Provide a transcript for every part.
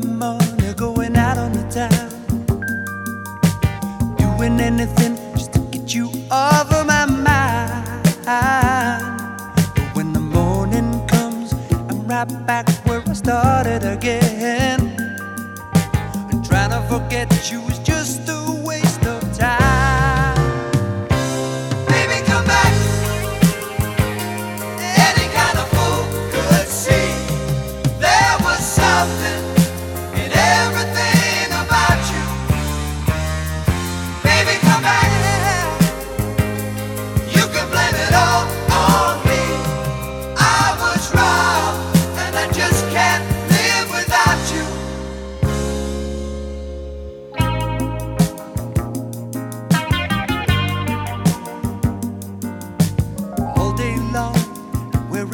my money going out on the town. Doing anything just to get you off of my mind. But when the morning comes, I'm right back where I started again. I'm trying to forget you.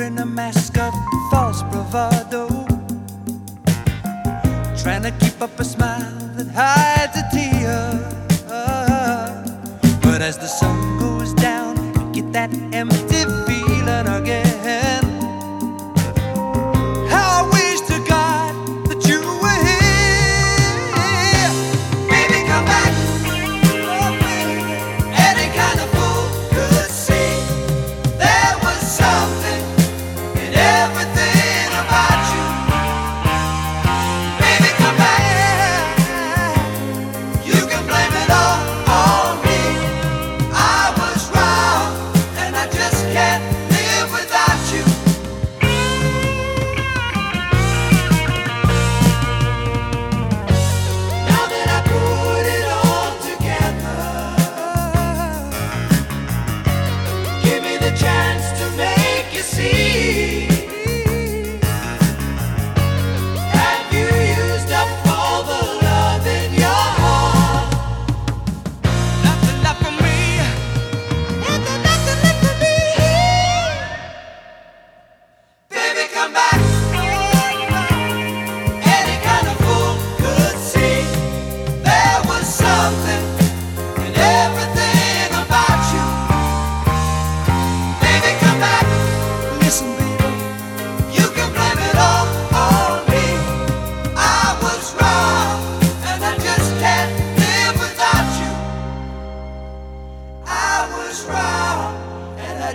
wearing a mask of false bravado, trying to keep up a smile that hides a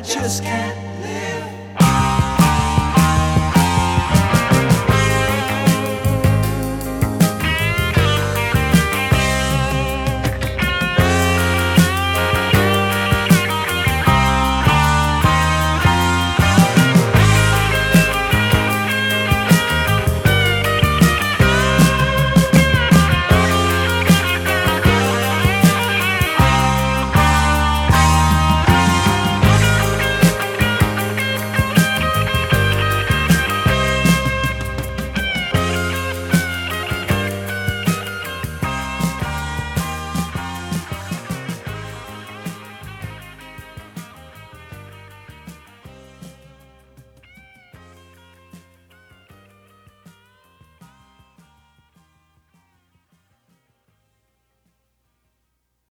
just can't